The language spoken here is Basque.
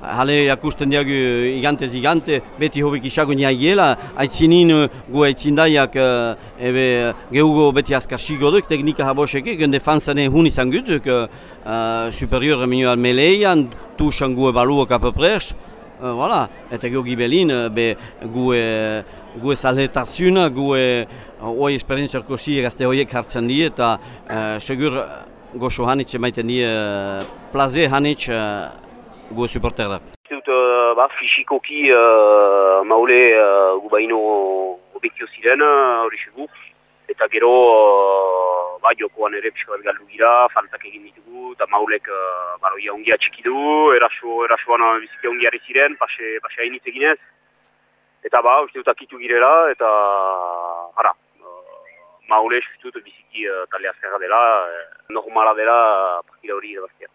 Hale jakusten diagu igantez igante, beti hobek isago niagiela, aitzinin gu aitzindaiak ebe gehugo beti askarsigo duk, teknika haboseke, gen defanzane hun izan gutuk, uh, superior minio almeleian, tusan gu ebaluak apopres, uh, voilà. eta gehu gibelin, be gu, e, gu ezaletarzuna, gu e, oi esperientziarko zi egazte horiek hartzen die, eta uh, segur goxo hanitxe maiten die, uh, plaze hanitxe, gu supporter da. Dut, uh, ba, fisikoki uh, maule uh, gu baino obekio ziren, hori uh. Eta gero, uh, ba, jokoan ere pixka bat galdu gira, faltak egin ditugu, eta maulek uh, baroia ongia txiki du, eraso, erasoan biziki ongia ziren, pase, pase hainitz eginez. Eta ba, uste dut akitu girela, eta ara, maule uste dut biziki uh, talde azkarra dela, normala dela partida hori irabaztea.